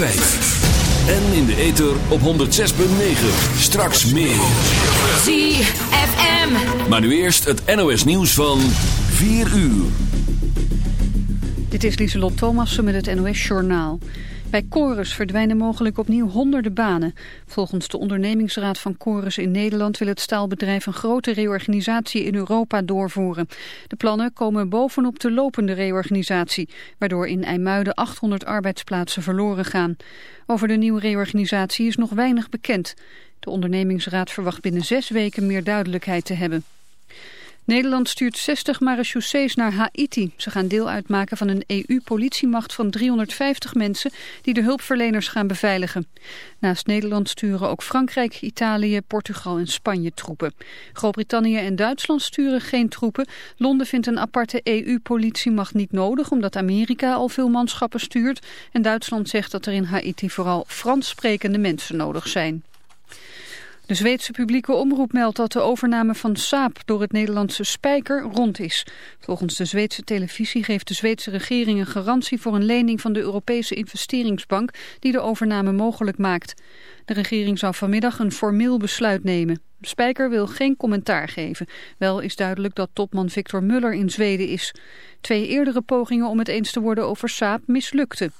En in de ether op 106.9. Straks meer. ZFM. Maar nu eerst het NOS nieuws van 4 uur. Dit is Lieselot Thomassen met het NOS Journaal. Bij Chorus verdwijnen mogelijk opnieuw honderden banen. Volgens de ondernemingsraad van Chorus in Nederland wil het staalbedrijf een grote reorganisatie in Europa doorvoeren. De plannen komen bovenop de lopende reorganisatie, waardoor in IJmuiden 800 arbeidsplaatsen verloren gaan. Over de nieuwe reorganisatie is nog weinig bekend. De ondernemingsraad verwacht binnen zes weken meer duidelijkheid te hebben. Nederland stuurt 60 marechaussees naar Haiti. Ze gaan deel uitmaken van een EU-politiemacht van 350 mensen die de hulpverleners gaan beveiligen. Naast Nederland sturen ook Frankrijk, Italië, Portugal en Spanje troepen. Groot-Brittannië en Duitsland sturen geen troepen. Londen vindt een aparte EU-politiemacht niet nodig omdat Amerika al veel manschappen stuurt. En Duitsland zegt dat er in Haiti vooral Frans sprekende mensen nodig zijn. De Zweedse publieke omroep meldt dat de overname van Saab door het Nederlandse Spijker rond is. Volgens de Zweedse televisie geeft de Zweedse regering een garantie voor een lening van de Europese investeringsbank die de overname mogelijk maakt. De regering zou vanmiddag een formeel besluit nemen. Spijker wil geen commentaar geven. Wel is duidelijk dat topman Victor Muller in Zweden is. Twee eerdere pogingen om het eens te worden over Saab mislukten.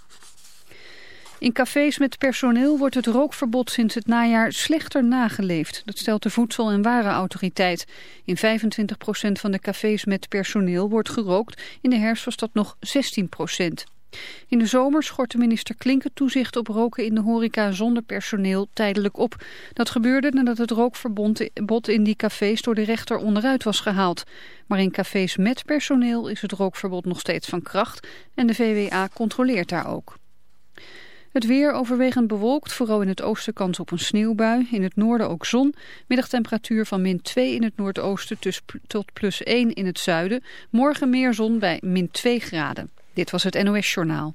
In cafés met personeel wordt het rookverbod sinds het najaar slechter nageleefd. Dat stelt de Voedsel- en Warenautoriteit. In 25% van de cafés met personeel wordt gerookt. In de herfst was dat nog 16%. In de zomer schortte minister Klinken toezicht op roken in de horeca zonder personeel tijdelijk op. Dat gebeurde nadat het rookverbod in die cafés door de rechter onderuit was gehaald. Maar in cafés met personeel is het rookverbod nog steeds van kracht en de VWA controleert daar ook. Het weer overwegend bewolkt, vooral in het oosten kans op een sneeuwbui. In het noorden ook zon. Middagtemperatuur van min 2 in het noordoosten tot plus 1 in het zuiden. Morgen meer zon bij min 2 graden. Dit was het NOS Journaal.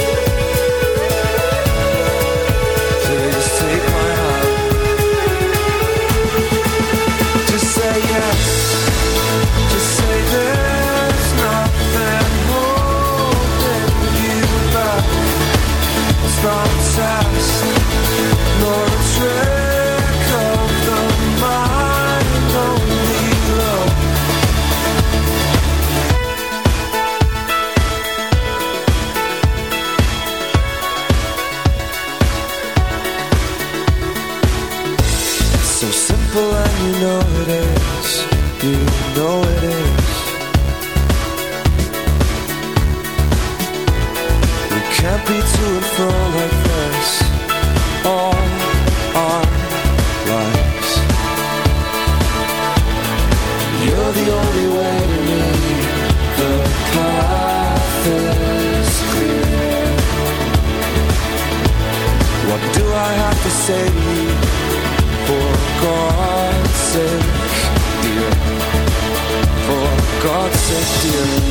dear.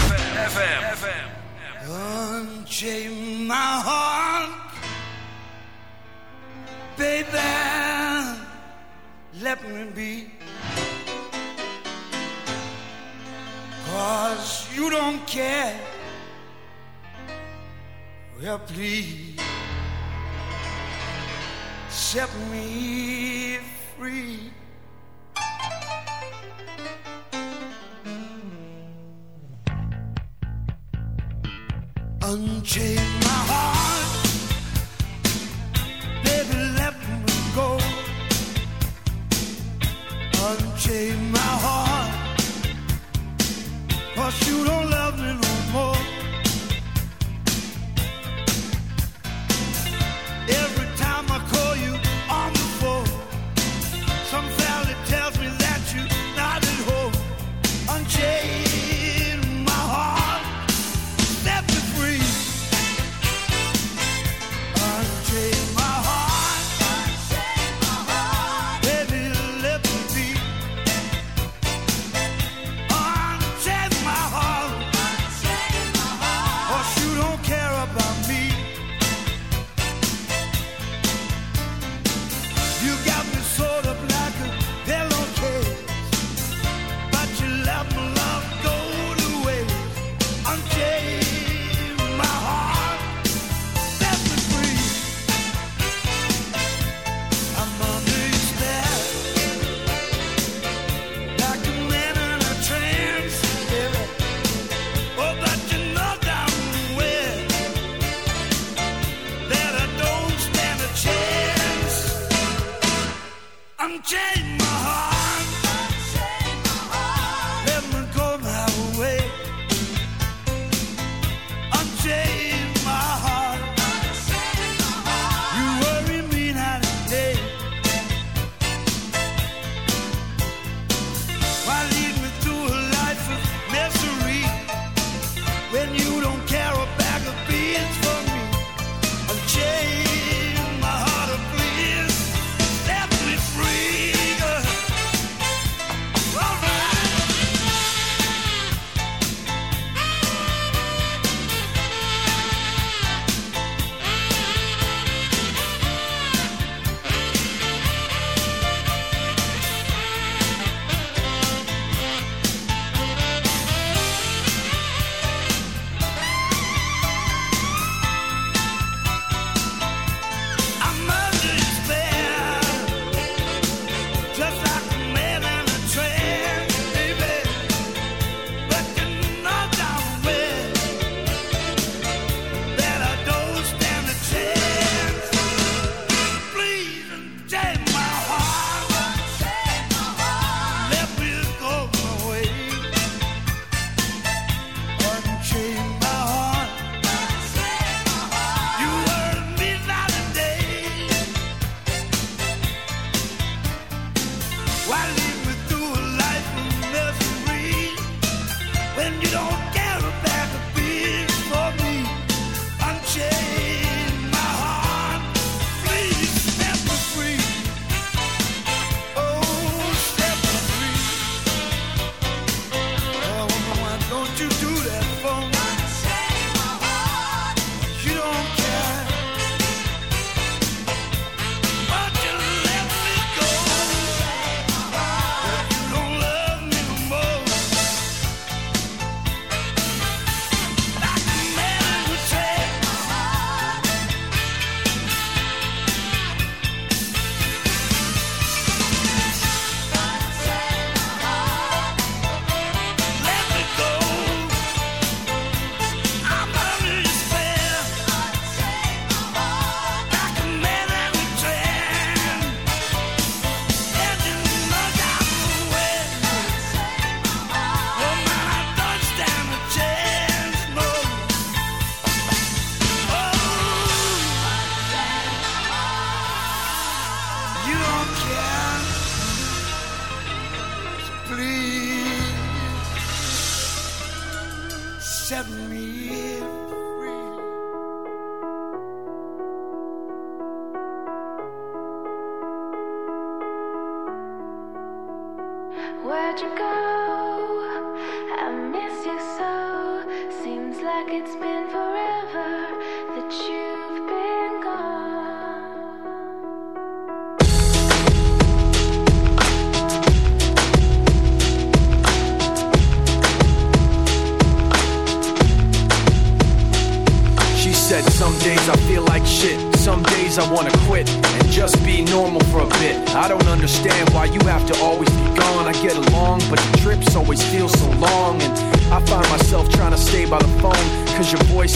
can be. Cause you don't care. Well, please, accept me.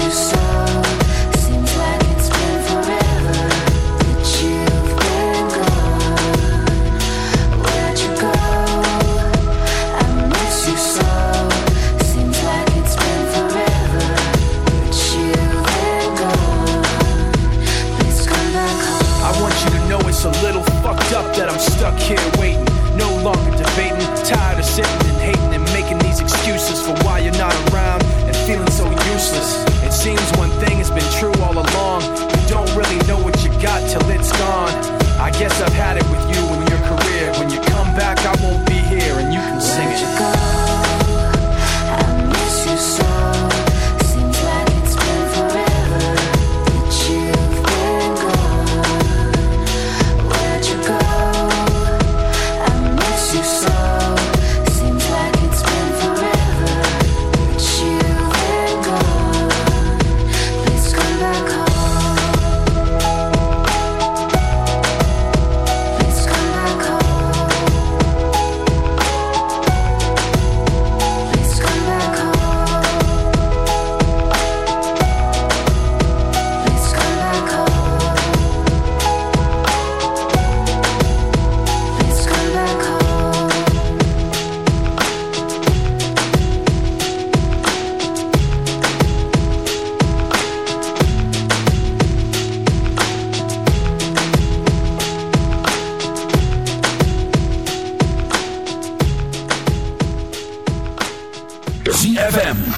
you so.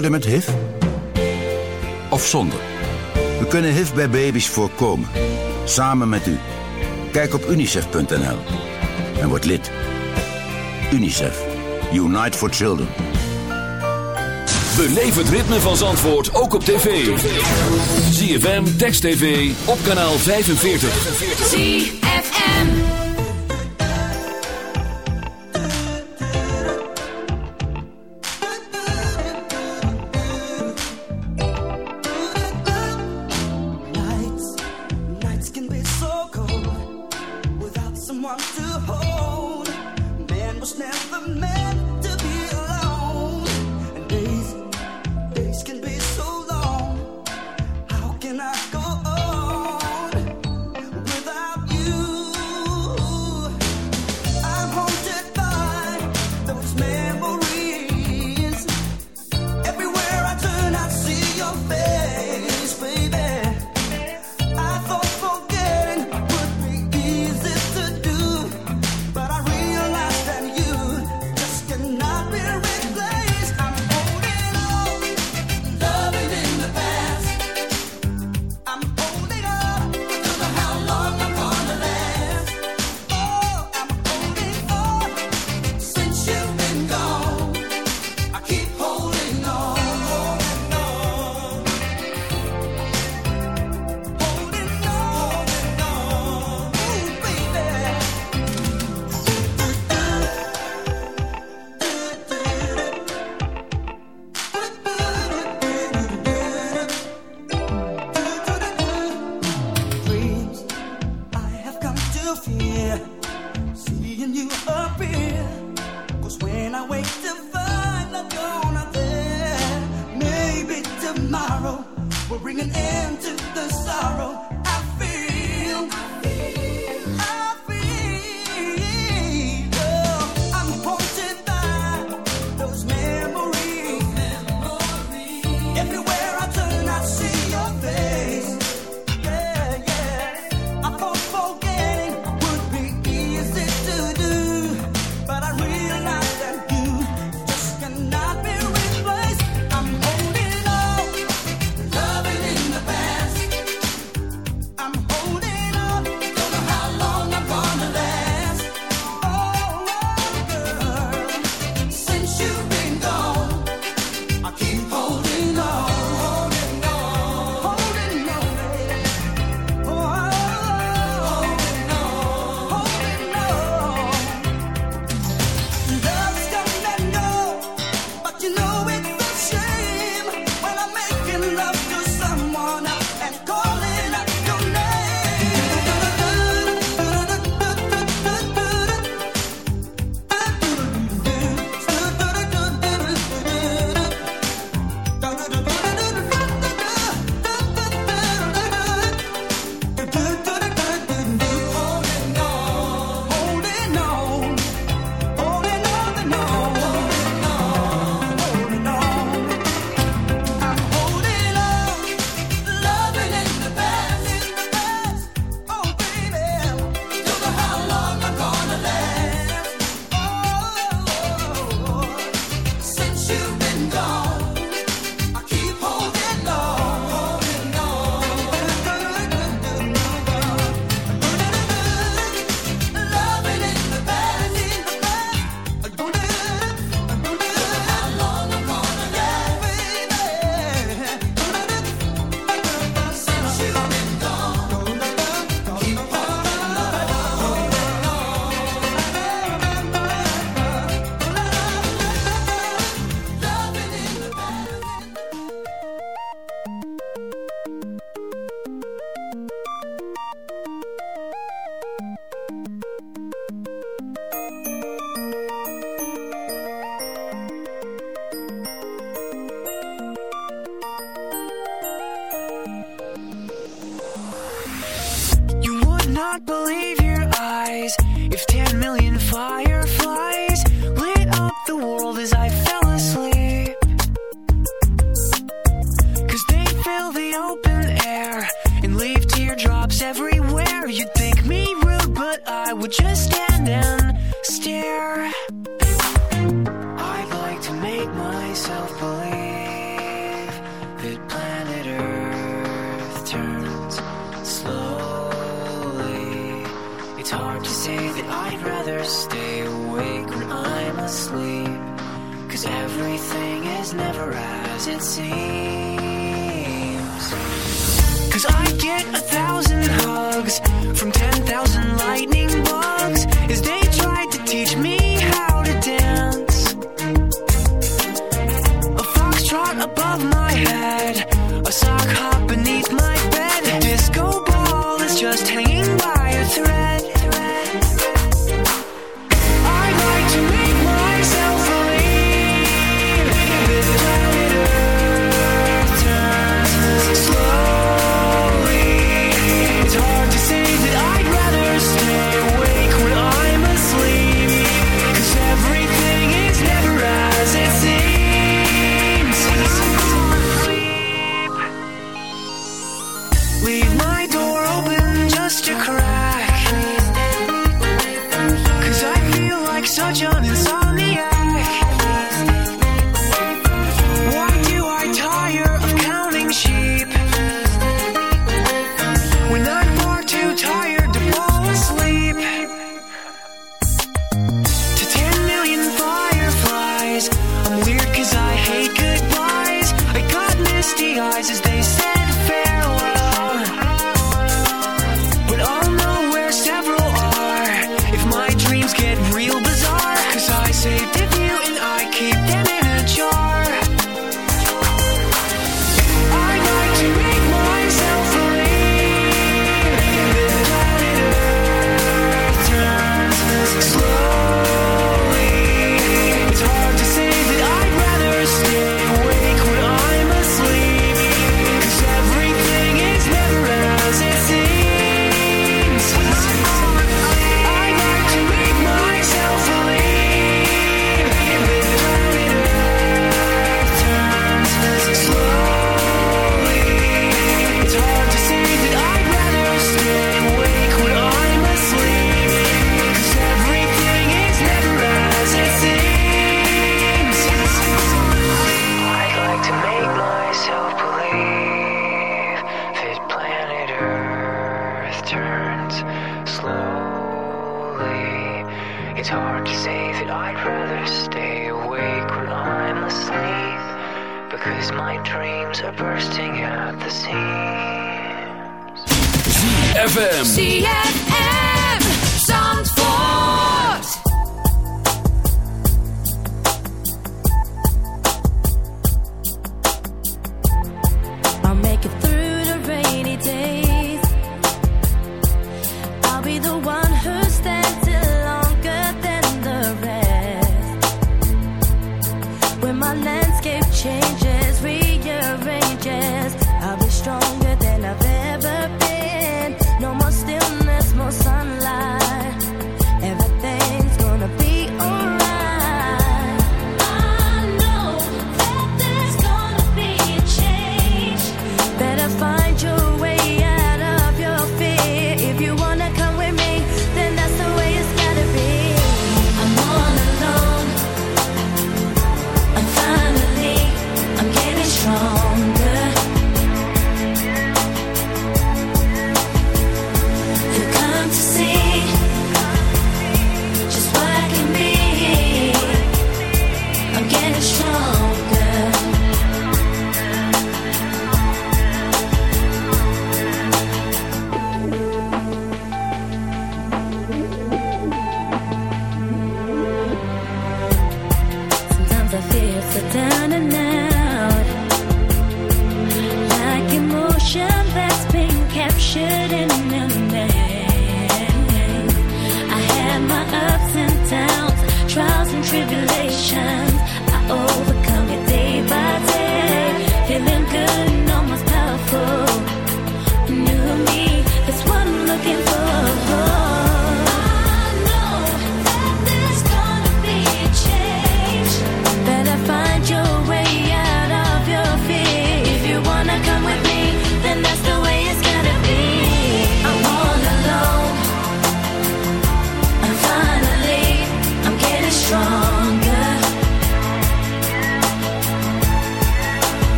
Worden met HIV? Of zonder? We kunnen HIV bij baby's voorkomen. Samen met u. Kijk op unicef.nl en word lid. UNICEF. Unite for Children. Beleef het ritme van Zandvoort ook op tv. ZFM, Text TV, op kanaal 45.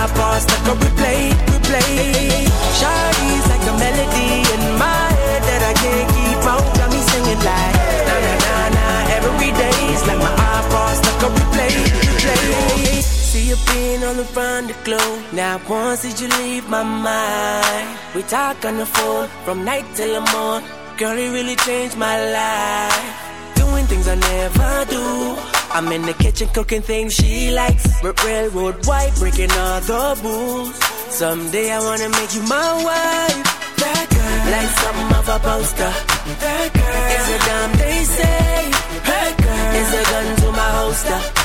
bypass like a replay, replay. Shawty's like a melody in my head that I can't keep out. Got me singing like na na na na every day's like my bypass like a replay, replay. See you being all around the globe. Now once did you leave my mind? We talk on the phone from night till the morning. Girl, You really changed my life Doing things I never do. I'm in the kitchen cooking things she likes. Railroad white, breaking all the rules. Someday I wanna make you my wife. That girl, like something of a poster. That girl is a damn they say. That girl is a gun to my holster.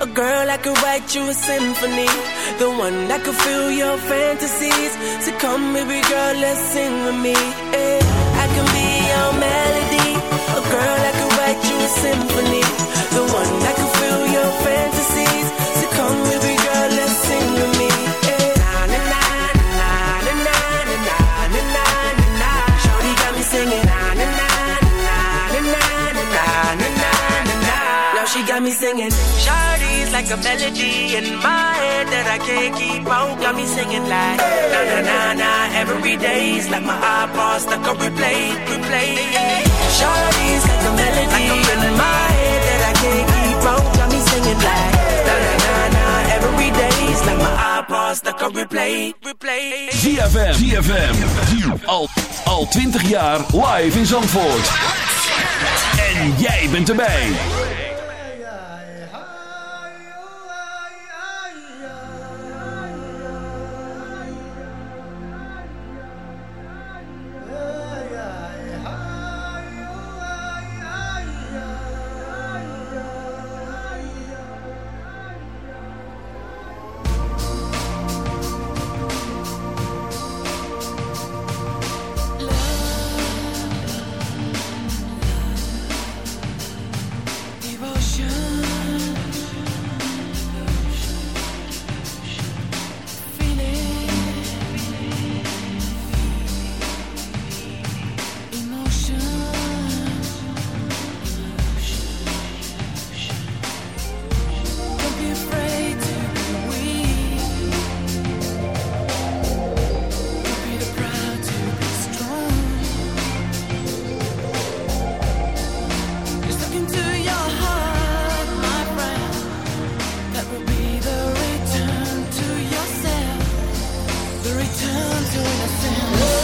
A girl I could write you a symphony. The one that could fill your fantasies. So come, baby girl, let's sing with me. eh. I can be like a melody in my head that I can't keep out. Got me singing like na na na na every day's like my iPod stuck on replay, replay. Shawty's like a melody in my head that I can't keep out. Got me singing like na na na na every day's like my iPod stuck on replay, replay. ZFM. ZFM. Al, al 20 jaar live in Zandvoort. En jij bent erbij. so innocent.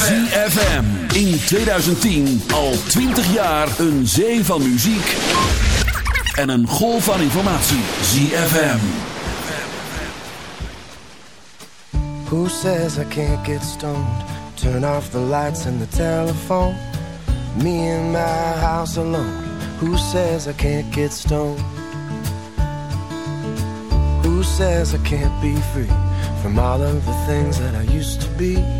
ZFM. In 2010 al 20 jaar een zee van muziek en een golf van informatie. ZFM. Who says I can't get stoned? Turn off the lights and the telephone. Me in my house alone. Who says I can't get stoned? Who says I can't be free from all of the things that I used to be?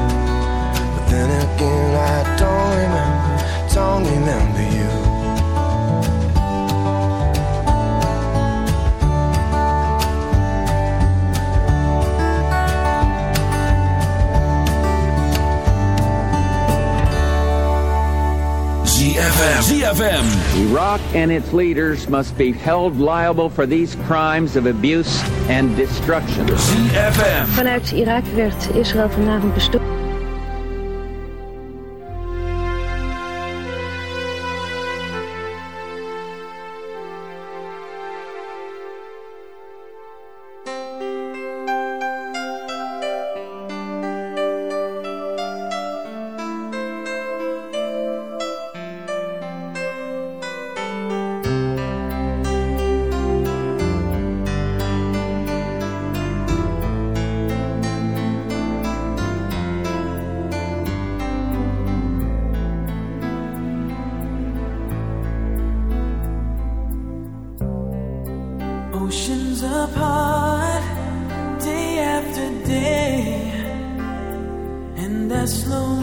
But then again, I don't remember, don't remember you. ZFM. ZFM. Iraq and its leaders must be held liable for these crimes of abuse and destruction. ZFM. Vanuit Irak werd Israël vanavond bestoken. Apart, day after day, and I slowly